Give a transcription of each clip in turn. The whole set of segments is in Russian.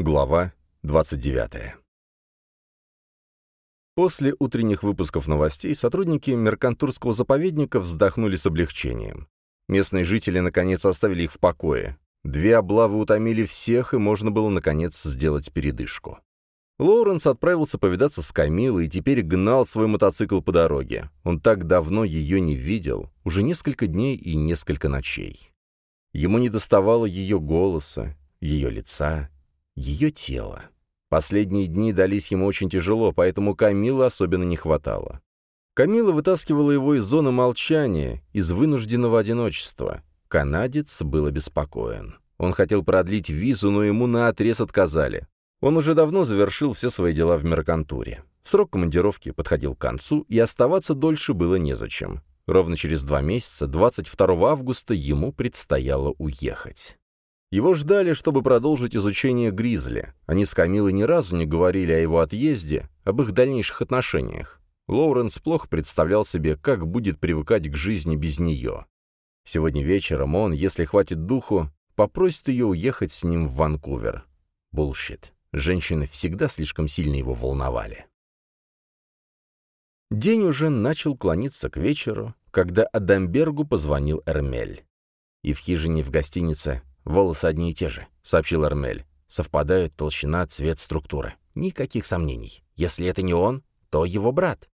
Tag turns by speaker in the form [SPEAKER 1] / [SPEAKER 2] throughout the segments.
[SPEAKER 1] Глава 29. После утренних выпусков новостей сотрудники Меркантурского заповедника вздохнули с облегчением. Местные жители, наконец, оставили их в покое. Две облавы утомили всех, и можно было, наконец, сделать передышку. Лоуренс отправился повидаться с Камилой и теперь гнал свой мотоцикл по дороге. Он так давно ее не видел, уже несколько дней и несколько ночей. Ему не доставало ее голоса, ее лица, ее тело. Последние дни дались ему очень тяжело, поэтому Камилы особенно не хватало. Камила вытаскивала его из зоны молчания, из вынужденного одиночества. Канадец был обеспокоен. Он хотел продлить визу, но ему наотрез отказали. Он уже давно завершил все свои дела в меркантуре. Срок командировки подходил к концу, и оставаться дольше было незачем. Ровно через два месяца, 22 августа, ему предстояло уехать. Его ждали, чтобы продолжить изучение Гризли. Они с Камилой ни разу не говорили о его отъезде, об их дальнейших отношениях. Лоуренс плохо представлял себе, как будет привыкать к жизни без нее. Сегодня вечером он, если хватит духу, попросит ее уехать с ним в Ванкувер. Bullshit. Женщины всегда слишком сильно его волновали. День уже начал клониться к вечеру, когда Адамбергу позвонил Эрмель. И в хижине в гостинице «Волосы одни и те же», — сообщил Эрмель. «Совпадают толщина, цвет, структура. Никаких сомнений. Если это не он, то его брат.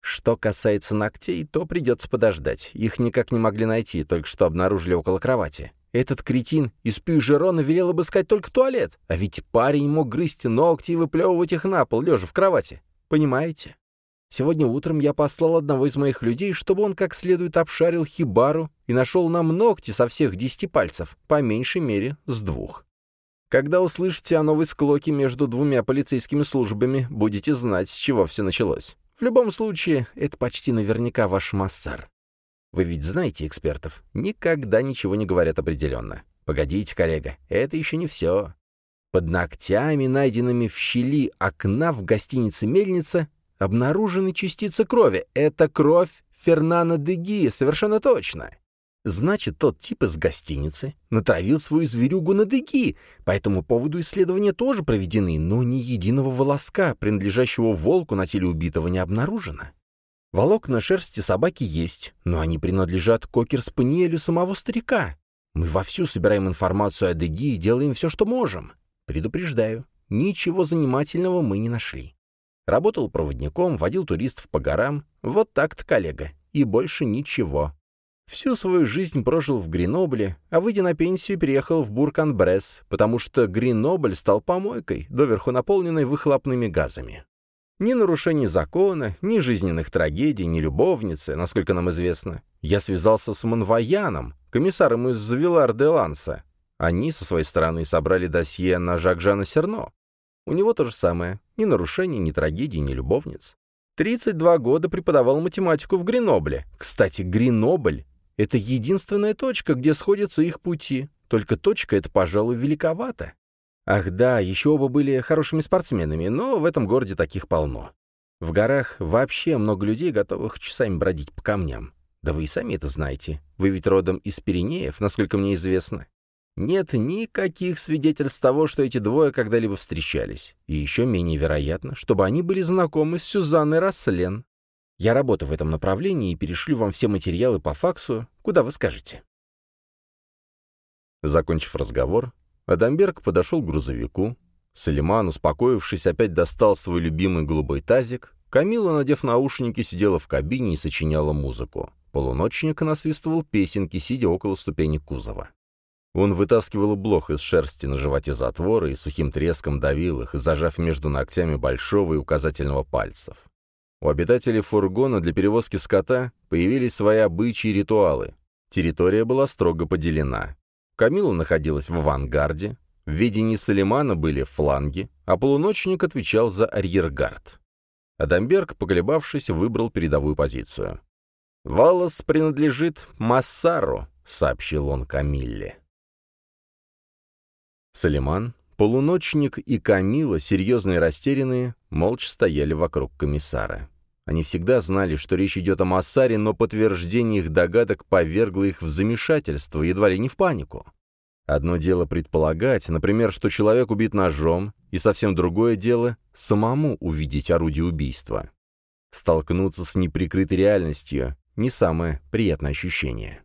[SPEAKER 1] Что касается ногтей, то придется подождать. Их никак не могли найти, только что обнаружили около кровати. Этот кретин из Пюжерона велел обыскать только туалет, а ведь парень мог грызть ногти и выплевывать их на пол, лежа в кровати. Понимаете? Сегодня утром я послал одного из моих людей, чтобы он как следует обшарил хибару и нашел нам ногти со всех десяти пальцев, по меньшей мере с двух. Когда услышите о новой склоке между двумя полицейскими службами, будете знать, с чего все началось. В любом случае, это почти наверняка ваш массар. Вы ведь знаете экспертов, никогда ничего не говорят определенно. Погодите, коллега, это еще не все. Под ногтями, найденными в щели окна в гостинице «Мельница», Обнаружены частицы крови. Это кровь Фернана Деги, совершенно точно. Значит, тот тип из гостиницы натравил свою зверюгу на Деги. По этому поводу исследования тоже проведены, но ни единого волоска, принадлежащего волку, на теле убитого не обнаружено. Волокна шерсти собаки есть, но они принадлежат кокер-спаниелю самого старика. Мы вовсю собираем информацию о Деги и делаем все, что можем. Предупреждаю, ничего занимательного мы не нашли. Работал проводником, водил туристов по горам. Вот так-то, коллега. И больше ничего. Всю свою жизнь прожил в Гренобле, а выйдя на пенсию, переехал в Буркан-Бресс, потому что Гренобль стал помойкой, доверху наполненной выхлопными газами. Ни нарушений закона, ни жизненных трагедий, ни любовницы, насколько нам известно. Я связался с Монваяном, комиссаром из Вилар-де-Ланса. Они, со своей стороны, собрали досье на Жак-Жана Серно. У него то же самое. Ни нарушений, ни трагедий, ни любовниц. 32 года преподавал математику в Гренобле. Кстати, Гренобль — это единственная точка, где сходятся их пути. Только точка — это, пожалуй, великовато. Ах да, еще оба были хорошими спортсменами, но в этом городе таких полно. В горах вообще много людей, готовых часами бродить по камням. Да вы и сами это знаете. Вы ведь родом из Пиренеев, насколько мне известно. Нет никаких свидетельств того, что эти двое когда-либо встречались. И еще менее вероятно, чтобы они были знакомы с Сюзанной Расслен. Я работаю в этом направлении и перешлю вам все материалы по факсу, куда вы скажете. Закончив разговор, Адамберг подошел к грузовику. Салиман, успокоившись, опять достал свой любимый голубой тазик. Камила, надев наушники, сидела в кабине и сочиняла музыку. Полуночник насвистывал песенки, сидя около ступени кузова. Он вытаскивал блох из шерсти на животе затвора и сухим треском давил их, зажав между ногтями большого и указательного пальцев. У обитателей фургона для перевозки скота появились свои обычаи и ритуалы. Территория была строго поделена. Камила находилась в авангарде, в ведении Салимана были фланги, а полуночник отвечал за арьергард. Адамберг, поколебавшись, выбрал передовую позицию. «Волос принадлежит Массару», — сообщил он Камилле. Салиман, полуночник и Камила, серьезные и растерянные, молча стояли вокруг комиссара. Они всегда знали, что речь идет о Массаре, но подтверждение их догадок повергло их в замешательство, едва ли не в панику. Одно дело предполагать, например, что человек убит ножом, и совсем другое дело — самому увидеть орудие убийства. Столкнуться с неприкрытой реальностью — не самое приятное ощущение.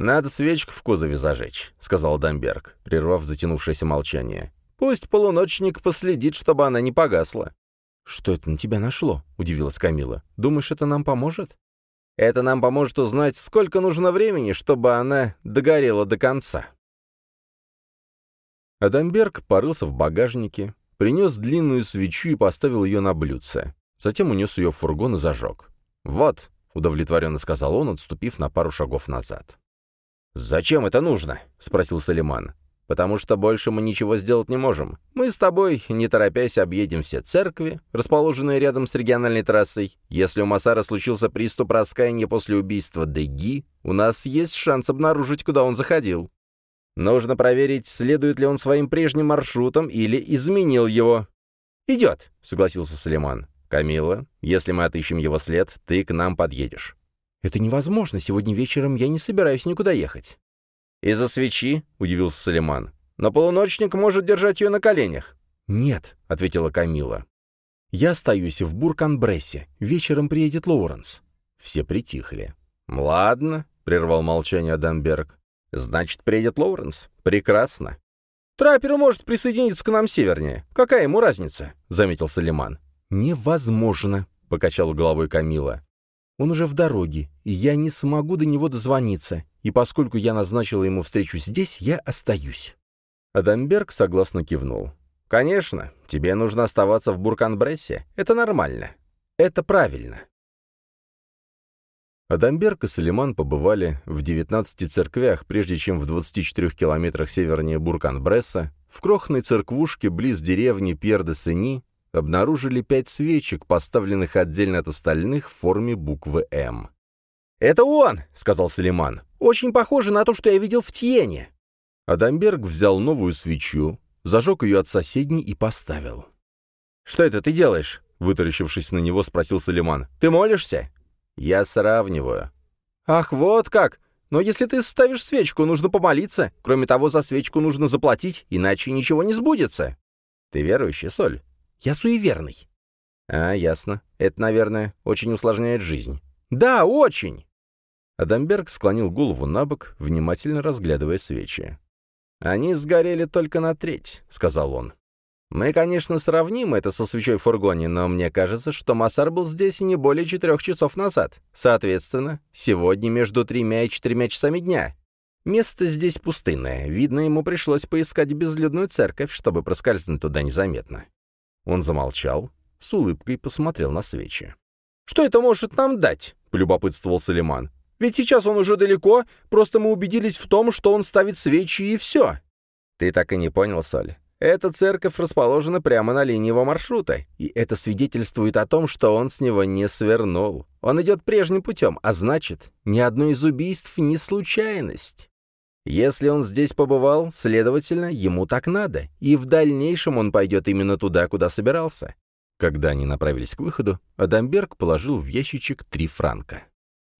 [SPEAKER 1] «Надо свечку в кузове зажечь», — сказал Дамберг, прервав затянувшееся молчание. «Пусть полуночник последит, чтобы она не погасла». «Что это на тебя нашло?» — удивилась Камила. «Думаешь, это нам поможет?» «Это нам поможет узнать, сколько нужно времени, чтобы она догорела до конца». Адамберг порылся в багажнике, принес длинную свечу и поставил ее на блюдце. Затем унес ее в фургон и зажег. «Вот», — удовлетворенно сказал он, отступив на пару шагов назад. «Зачем это нужно?» — спросил Салиман. «Потому что больше мы ничего сделать не можем. Мы с тобой, не торопясь, объедем все церкви, расположенные рядом с региональной трассой. Если у Масара случился приступ раскаяния после убийства Деги, у нас есть шанс обнаружить, куда он заходил. Нужно проверить, следует ли он своим прежним маршрутом или изменил его. «Идет», — согласился Салиман. «Камила, если мы отыщем его след, ты к нам подъедешь». «Это невозможно. Сегодня вечером я не собираюсь никуда ехать». «Из-за свечи?» — удивился Салиман. «Но полуночник может держать ее на коленях». «Нет», — ответила Камила. «Я остаюсь в Бурканбрессе. Вечером приедет Лоуренс». Все притихли. «Ладно», — прервал молчание Адамберг. «Значит, приедет Лоуренс? Прекрасно». «Траппер может присоединиться к нам севернее. Какая ему разница?» — заметил Салиман. «Невозможно», — покачал головой Камила. «Он уже в дороге, и я не смогу до него дозвониться, и поскольку я назначила ему встречу здесь, я остаюсь». Адамберг согласно кивнул. «Конечно, тебе нужно оставаться в Бурканбрессе. Это нормально. Это правильно». Адамберг и Салиман побывали в 19 церквях, прежде чем в 24 километрах севернее Буркан-Бресса, в крохной церквушке близ деревни Пьер-де-Сени, обнаружили пять свечек, поставленных отдельно от остальных в форме буквы «М». «Это он!» — сказал Салиман. «Очень похоже на то, что я видел в Тьене». Адамберг взял новую свечу, зажег ее от соседней и поставил. «Что это ты делаешь?» — вытаращившись на него, спросил Салиман. «Ты молишься?» «Я сравниваю». «Ах, вот как! Но если ты ставишь свечку, нужно помолиться. Кроме того, за свечку нужно заплатить, иначе ничего не сбудется». «Ты верующий, Соль?» «Я суеверный». «А, ясно. Это, наверное, очень усложняет жизнь». «Да, очень!» Адамберг склонил голову на бок, внимательно разглядывая свечи. «Они сгорели только на треть», — сказал он. Мы, конечно, сравним это со свечой в фургоне, но мне кажется, что Массар был здесь не более четырех часов назад. Соответственно, сегодня между тремя и четырьмя часами дня. Место здесь пустынное. Видно, ему пришлось поискать безлюдную церковь, чтобы проскользнуть туда незаметно. Он замолчал, с улыбкой посмотрел на свечи. «Что это может нам дать?» — полюбопытствовал Салиман. «Ведь сейчас он уже далеко, просто мы убедились в том, что он ставит свечи и все». «Ты так и не понял, Соль. Эта церковь расположена прямо на линии его маршрута, и это свидетельствует о том, что он с него не свернул. Он идет прежним путем, а значит, ни одно из убийств не случайность. Если он здесь побывал, следовательно, ему так надо, и в дальнейшем он пойдет именно туда, куда собирался. Когда они направились к выходу, Адамберг положил в ящичек три франка.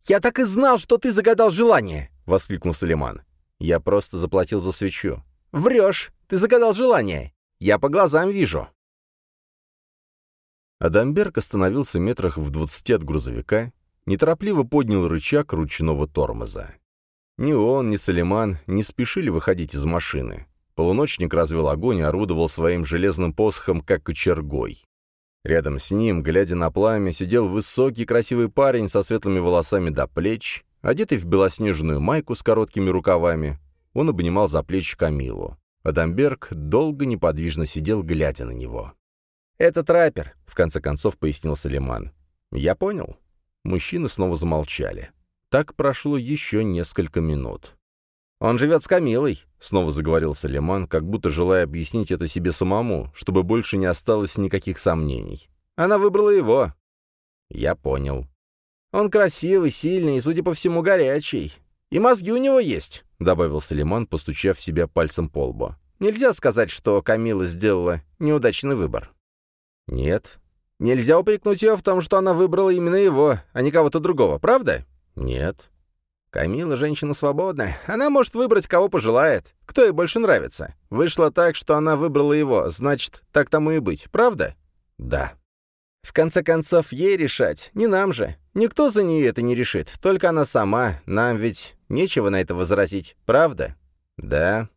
[SPEAKER 1] «Я так и знал, что ты загадал желание!» — воскликнул Салиман. «Я просто заплатил за свечу». «Врешь! Ты загадал желание. Я по глазам вижу». Адамберг остановился метрах в двадцати от грузовика, неторопливо поднял рычаг ручного тормоза. Ни он, ни Салиман не спешили выходить из машины. Полуночник развел огонь и орудовал своим железным посохом, как кочергой. Рядом с ним, глядя на пламя, сидел высокий красивый парень со светлыми волосами до плеч, одетый в белоснежную майку с короткими рукавами. Он обнимал за плечи Камилу. Адамберг долго неподвижно сидел, глядя на него. «Это траппер», — в конце концов пояснил Салиман. «Я понял». Мужчины снова замолчали. Так прошло еще несколько минут. «Он живет с Камилой», — снова заговорил Салиман, как будто желая объяснить это себе самому, чтобы больше не осталось никаких сомнений. «Она выбрала его». «Я понял». «Он красивый, сильный и, судя по всему, горячий. И мозги у него есть», — добавил Салиман, постучав себя пальцем по лбу. «Нельзя сказать, что Камила сделала неудачный выбор». «Нет». «Нельзя упрекнуть ее в том, что она выбрала именно его, а не кого-то другого, правда?» «Нет». Камила женщина свободная. Она может выбрать, кого пожелает. Кто ей больше нравится. Вышло так, что она выбрала его, значит, так тому и быть, правда? Да. В конце концов, ей решать, не нам же. Никто за нее это не решит, только она сама. Нам ведь нечего на это возразить, правда? Да.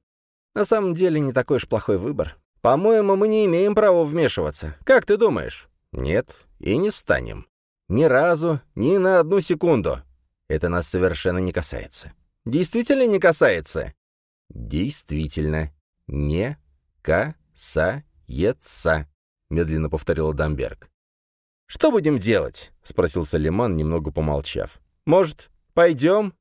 [SPEAKER 1] На самом деле, не такой уж плохой выбор. По-моему, мы не имеем права вмешиваться. Как ты думаешь? Нет, и не станем. Ни разу, ни на одну секунду. Это нас совершенно не касается. Действительно не касается? Действительно. Не касается, медленно повторил Дамберг. «Что будем делать?» — спросил Салиман, немного помолчав. «Может, пойдем?»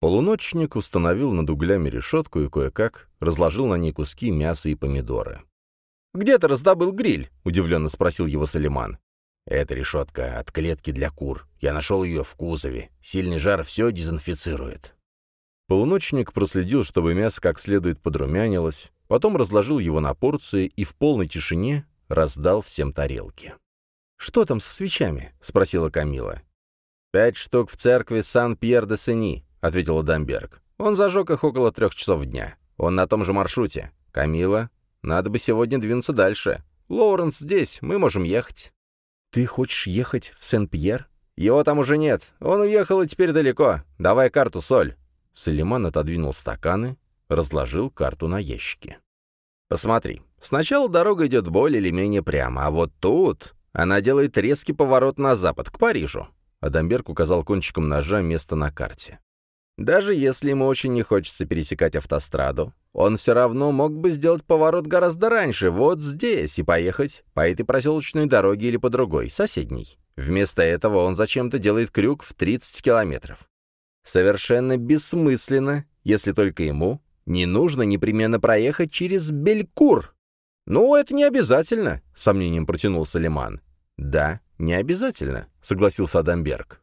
[SPEAKER 1] Полуночник установил над углями решетку и кое-как разложил на ней куски мяса и помидоры. «Где ты раздобыл гриль?» — удивленно спросил его Салиман. «Это решетка от клетки для кур. Я нашел ее в кузове. Сильный жар все дезинфицирует». Полуночник проследил, чтобы мясо как следует подрумянилось, потом разложил его на порции и в полной тишине раздал всем тарелки. «Что там со свечами?» — спросила Камила. «Пять штук в церкви Сан-Пьер-де-Сени», — ответила Дамберг. «Он зажег их около трех часов дня. Он на том же маршруте. Камила, надо бы сегодня двинуться дальше. Лоуренс здесь, мы можем ехать». «Ты хочешь ехать в Сен-Пьер?» «Его там уже нет. Он уехал и теперь далеко. Давай карту, Соль». Салиман отодвинул стаканы, разложил карту на ящике. «Посмотри, сначала дорога идет более или менее прямо, а вот тут она делает резкий поворот на запад, к Парижу». Адамберг указал кончиком ножа место на карте. Даже если ему очень не хочется пересекать автостраду, он все равно мог бы сделать поворот гораздо раньше, вот здесь, и поехать по этой проселочной дороге или по другой, соседней. Вместо этого он зачем-то делает крюк в 30 километров. Совершенно бессмысленно, если только ему не нужно непременно проехать через Белькур. «Ну, это не обязательно», — сомнением протянул Салиман. «Да, не обязательно», — согласился Адамберг.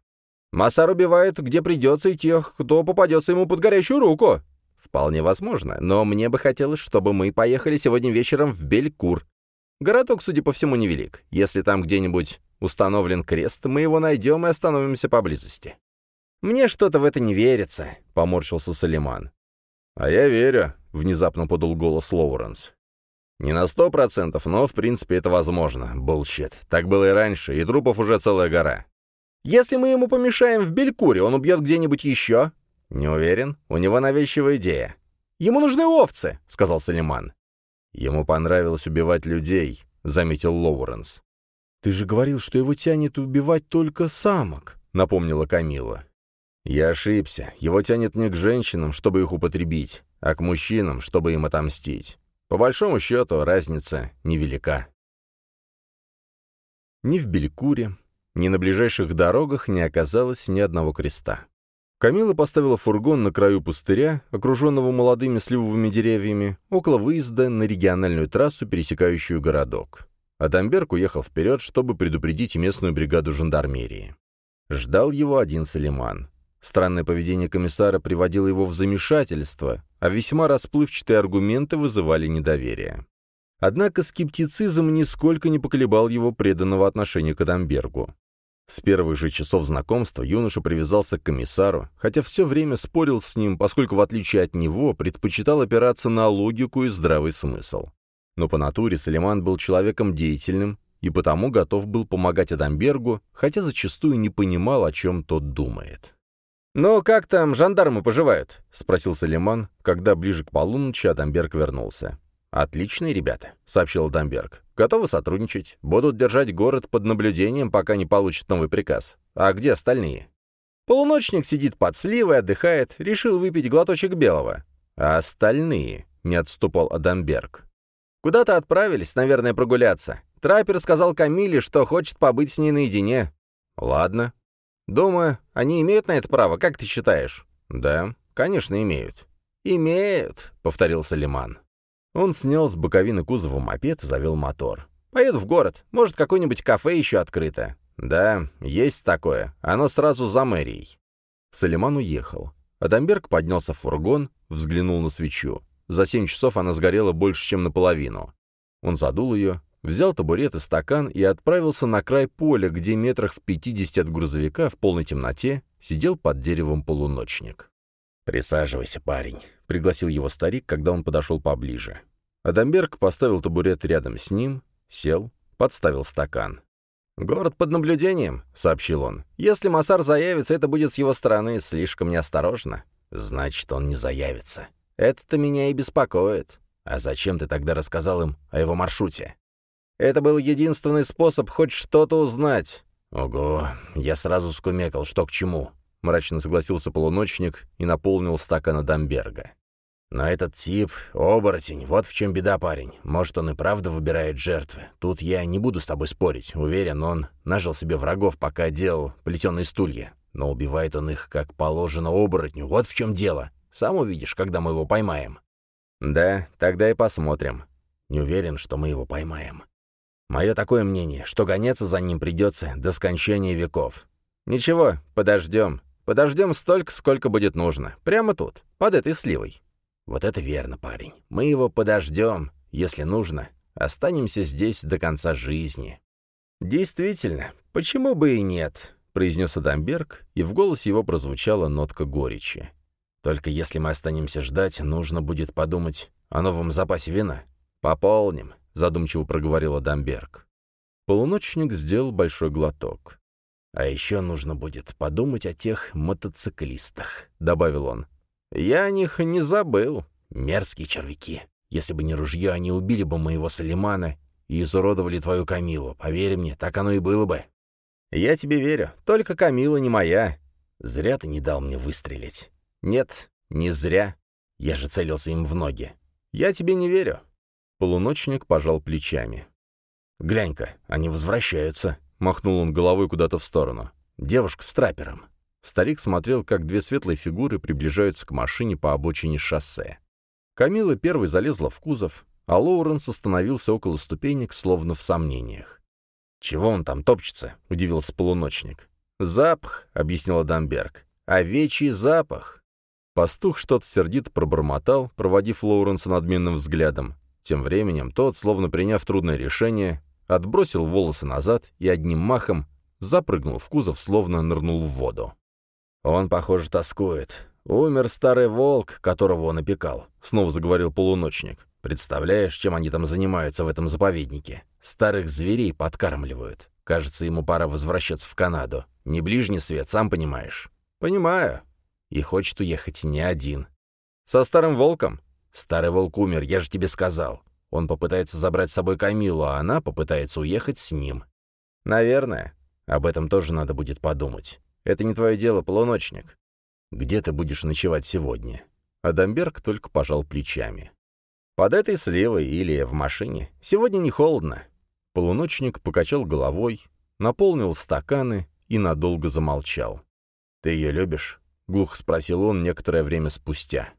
[SPEAKER 1] Массар убивает, где придется, и тех, кто попадется ему под горячую руку. Вполне возможно, но мне бы хотелось, чтобы мы поехали сегодня вечером в Белькур. Городок, судя по всему, невелик. Если там где-нибудь установлен крест, мы его найдем и остановимся поблизости. «Мне что-то в это не верится», — поморщился Салиман. «А я верю», — внезапно подал голос Лоуренс. «Не на сто процентов, но, в принципе, это возможно. Bullshit. Так было и раньше, и трупов уже целая гора. Если мы ему помешаем в Белькуре, он убьет где-нибудь еще?» «Не уверен. У него навязчивая идея». «Ему нужны овцы», — сказал Салиман. «Ему понравилось убивать людей», — заметил Лоуренс. «Ты же говорил, что его тянет убивать только самок», — напомнила Камила. «Я ошибся. Его тянет не к женщинам, чтобы их употребить, а к мужчинам, чтобы им отомстить. По большому счету, разница невелика». Ни в Белькуре, ни на ближайших дорогах не оказалось ни одного креста. Камила поставила фургон на краю пустыря, окруженного молодыми сливовыми деревьями, около выезда на региональную трассу, пересекающую городок. Адамберг уехал вперед, чтобы предупредить местную бригаду жандармерии. Ждал его один Салиман. Странное поведение комиссара приводило его в замешательство, а весьма расплывчатые аргументы вызывали недоверие. Однако скептицизм нисколько не поколебал его преданного отношения к Адамбергу. С первых же часов знакомства юноша привязался к комиссару, хотя все время спорил с ним, поскольку, в отличие от него, предпочитал опираться на логику и здравый смысл. Но по натуре Салиман был человеком деятельным и потому готов был помогать Адамбергу, хотя зачастую не понимал, о чем тот думает. «Ну, как там жандармы поживают?» — спросил Салиман, когда ближе к полуночи Адамберг вернулся. «Отличные ребята», — сообщил Дамберг. «Готовы сотрудничать. Будут держать город под наблюдением, пока не получат новый приказ. А где остальные?» Полуночник сидит под сливой, отдыхает, решил выпить глоточек белого. А остальные, — не отступал Адамберг. Куда-то отправились, наверное, прогуляться. Траппер сказал Камиле, что хочет побыть с ней наедине. Ладно. Думаю, они имеют на это право, как ты считаешь? Да, конечно, имеют. «Имеют», — повторил Салиман. Он снял с боковины кузова мопед завел мотор. «Поеду в город. Может, какое-нибудь кафе еще открыто». «Да, есть такое. Оно сразу за мэрией». Салиман уехал. Адамберг поднялся в фургон, взглянул на свечу. За семь часов она сгорела больше, чем наполовину. Он задул ее, взял табурет и стакан и отправился на край поля, где метрах в пятидесяти от грузовика в полной темноте сидел под деревом полуночник. «Присаживайся, парень», — пригласил его старик, когда он подошел поближе. Адамберг поставил табурет рядом с ним, сел, подставил стакан. «Город под наблюдением», — сообщил он. «Если Масар заявится, это будет с его стороны слишком неосторожно. Значит, он не заявится. Это-то меня и беспокоит. А зачем ты тогда рассказал им о его маршруте?» «Это был единственный способ хоть что-то узнать». «Ого, я сразу скумекал, что к чему», — мрачно согласился полуночник и наполнил стакан Адамберга. Но этот тип — оборотень, вот в чем беда, парень. Может, он и правда выбирает жертвы. Тут я не буду с тобой спорить. Уверен, он нажил себе врагов, пока делал плетеные стулья. Но убивает он их, как положено оборотню. Вот в чем дело. Сам увидишь, когда мы его поймаем. Да, тогда и посмотрим. Не уверен, что мы его поймаем. Мое такое мнение, что гоняться за ним придется до скончания веков. Ничего, подождем. Подождем столько, сколько будет нужно. Прямо тут, под этой сливой. «Вот это верно, парень. Мы его подождем. Если нужно, останемся здесь до конца жизни». «Действительно, почему бы и нет?» — произнес Адамберг, и в голосе его прозвучала нотка горечи. «Только если мы останемся ждать, нужно будет подумать о новом запасе вина. Пополним», — задумчиво проговорил Адамберг. Полуночник сделал большой глоток. «А еще нужно будет подумать о тех мотоциклистах», — добавил он. «Я о них не забыл. Мерзкие червяки. Если бы не ружье, они убили бы моего Салимана и изуродовали твою Камилу. Поверь мне, так оно и было бы». «Я тебе верю. Только Камила не моя. Зря ты не дал мне выстрелить». «Нет, не зря. Я же целился им в ноги. Я тебе не верю». Полуночник пожал плечами. «Глянь-ка, они возвращаются», — махнул он головой куда-то в сторону. «Девушка с трапером. Старик смотрел, как две светлые фигуры приближаются к машине по обочине шоссе. Камила первой залезла в кузов, а Лоуренс остановился около ступенек, словно в сомнениях. «Чего он там топчется?» — удивился полуночник. «Запах», — объяснила Дамберг. «Овечий запах». Пастух что-то сердито пробормотал, проводив Лоуренса надменным взглядом. Тем временем тот, словно приняв трудное решение, отбросил волосы назад и одним махом запрыгнул в кузов, словно нырнул в воду. «Он, похоже, тоскует. Умер старый волк, которого он опекал», — снова заговорил полуночник. «Представляешь, чем они там занимаются в этом заповеднике? Старых зверей подкармливают. Кажется, ему пора возвращаться в Канаду. Не ближний свет, сам понимаешь». «Понимаю. И хочет уехать не один». «Со старым волком?» «Старый волк умер, я же тебе сказал. Он попытается забрать с собой Камилу, а она попытается уехать с ним». «Наверное. Об этом тоже надо будет подумать. Это не твое дело, полуночник. Где ты будешь ночевать сегодня?» Адамберг только пожал плечами. «Под этой сливой или в машине. Сегодня не холодно». Полуночник покачал головой, наполнил стаканы и надолго замолчал. «Ты ее любишь?» — глухо спросил он некоторое время спустя.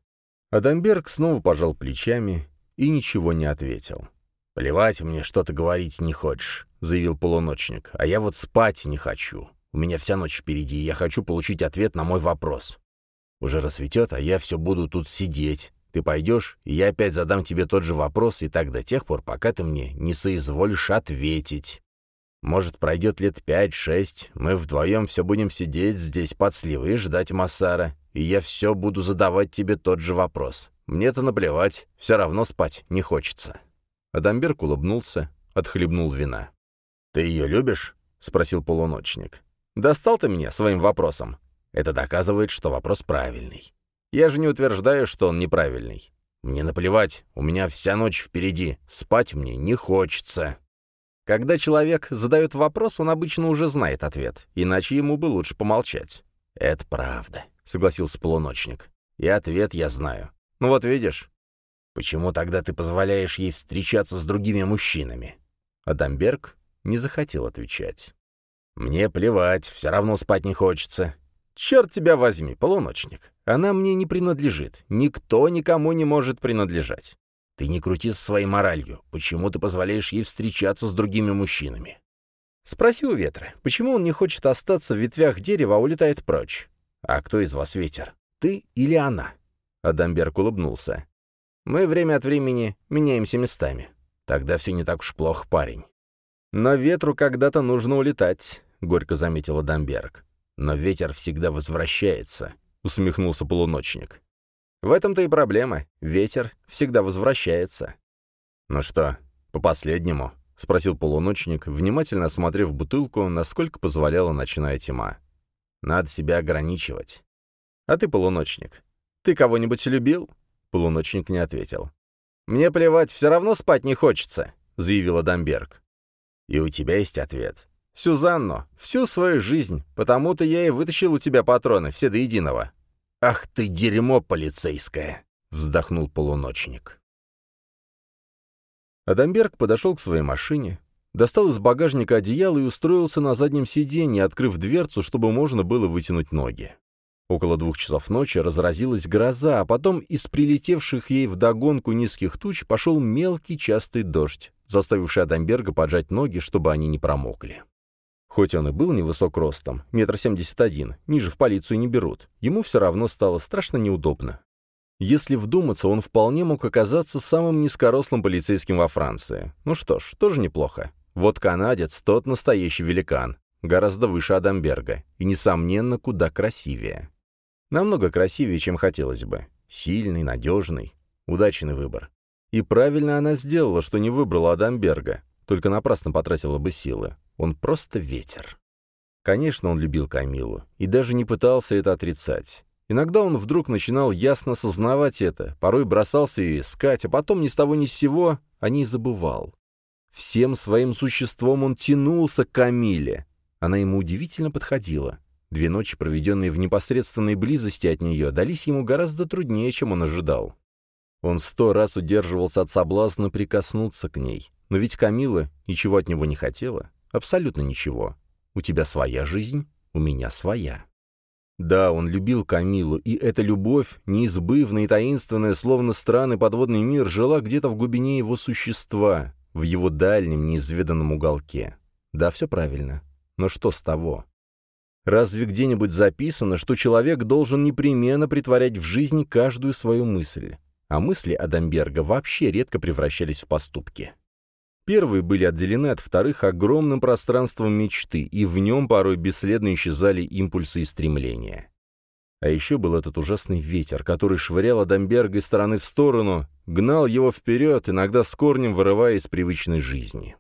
[SPEAKER 1] Адамберг снова пожал плечами и ничего не ответил. «Плевать мне, что ты говорить не хочешь», — заявил полуночник, «а я вот спать не хочу. У меня вся ночь впереди, и я хочу получить ответ на мой вопрос. Уже рассветет, а я все буду тут сидеть. Ты пойдешь, и я опять задам тебе тот же вопрос, и так до тех пор, пока ты мне не соизволишь ответить. Может, пройдет лет пять-шесть, мы вдвоем все будем сидеть здесь под сливой и ждать Массара, и я все буду задавать тебе тот же вопрос. Мне-то наплевать, все равно спать не хочется». Адамберг улыбнулся, отхлебнул вина. «Ты ее любишь?» — спросил полуночник. Достал ты меня своим вопросом. Это доказывает, что вопрос правильный. Я же не утверждаю, что он неправильный. Мне наплевать, у меня вся ночь впереди, спать мне не хочется. Когда человек задает вопрос, он обычно уже знает ответ, иначе ему бы лучше помолчать. «Это правда», — согласился полуночник. «И ответ я знаю. Ну вот видишь. Почему тогда ты позволяешь ей встречаться с другими мужчинами?» Адамберг не захотел отвечать. «Мне плевать, все равно спать не хочется». «Черт тебя возьми, полуночник. Она мне не принадлежит. Никто никому не может принадлежать. Ты не крути со своей моралью. Почему ты позволяешь ей встречаться с другими мужчинами?» Спроси у ветра, почему он не хочет остаться в ветвях дерева, а улетает прочь. «А кто из вас ветер? Ты или она?» Адамберг улыбнулся. «Мы время от времени меняемся местами. Тогда все не так уж плохо, парень. Но ветру когда-то нужно улетать. — горько заметила Дамберг. «Но ветер всегда возвращается», — усмехнулся полуночник. «В этом-то и проблема. Ветер всегда возвращается». «Ну что, по последнему?» — спросил полуночник, внимательно осмотрев бутылку, насколько позволяла ночная тьма. «Надо себя ограничивать». «А ты, полуночник, ты кого-нибудь любил?» Полуночник не ответил. «Мне плевать, все равно спать не хочется», — заявила Дамберг. «И у тебя есть ответ. Сюзанну, всю свою жизнь, потому-то я и вытащил у тебя патроны, все до единого». «Ах ты, дерьмо полицейское!» — вздохнул полуночник. Адамберг подошел к своей машине, достал из багажника одеяло и устроился на заднем сиденье, открыв дверцу, чтобы можно было вытянуть ноги. Около двух часов ночи разразилась гроза, а потом из прилетевших ей вдогонку низких туч пошел мелкий частый дождь, заставивший Адамберга поджать ноги, чтобы они не промокли. Хоть он и был невысок ростом, метр семьдесят один, ниже в полицию не берут, ему все равно стало страшно неудобно. Если вдуматься, он вполне мог оказаться самым низкорослым полицейским во Франции. Ну что ж, тоже неплохо. Вот канадец, тот настоящий великан, гораздо выше Адамберга, и, несомненно, куда красивее. Намного красивее, чем хотелось бы. Сильный, надежный. Удачный выбор. И правильно она сделала, что не выбрала Адамберга, только напрасно потратила бы силы. Он просто ветер. Конечно, он любил Камилу, и даже не пытался это отрицать. Иногда он вдруг начинал ясно сознавать это, порой бросался ее искать, а потом ни с того ни с сего о ней забывал. Всем своим существом он тянулся к Камиле. Она ему удивительно подходила. Две ночи, проведенные в непосредственной близости от нее, дались ему гораздо труднее, чем он ожидал. Он сто раз удерживался от соблазна прикоснуться к ней. Но ведь Камила ничего от него не хотела. Абсолютно ничего. У тебя своя жизнь, у меня своя. Да, он любил Камилу, и эта любовь, неизбывная и таинственная, словно странный подводный мир, жила где-то в глубине его существа, в его дальнем, неизведанном уголке. Да, все правильно. Но что с того? Разве где-нибудь записано, что человек должен непременно притворять в жизнь каждую свою мысль? А мысли Адамберга вообще редко превращались в поступки. Первые были отделены от вторых огромным пространством мечты, и в нем порой бесследно исчезали импульсы и стремления. А еще был этот ужасный ветер, который швырял Адамберга из стороны в сторону, гнал его вперед, иногда с корнем вырывая из привычной жизни.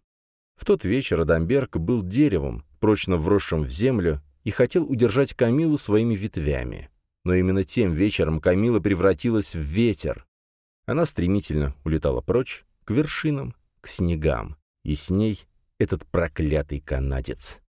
[SPEAKER 1] В тот вечер Адамберг был деревом, прочно вросшим в землю, и хотел удержать Камилу своими ветвями. Но именно тем вечером Камила превратилась в ветер. Она стремительно улетала прочь, к вершинам, к снегам, и с ней этот проклятый канадец.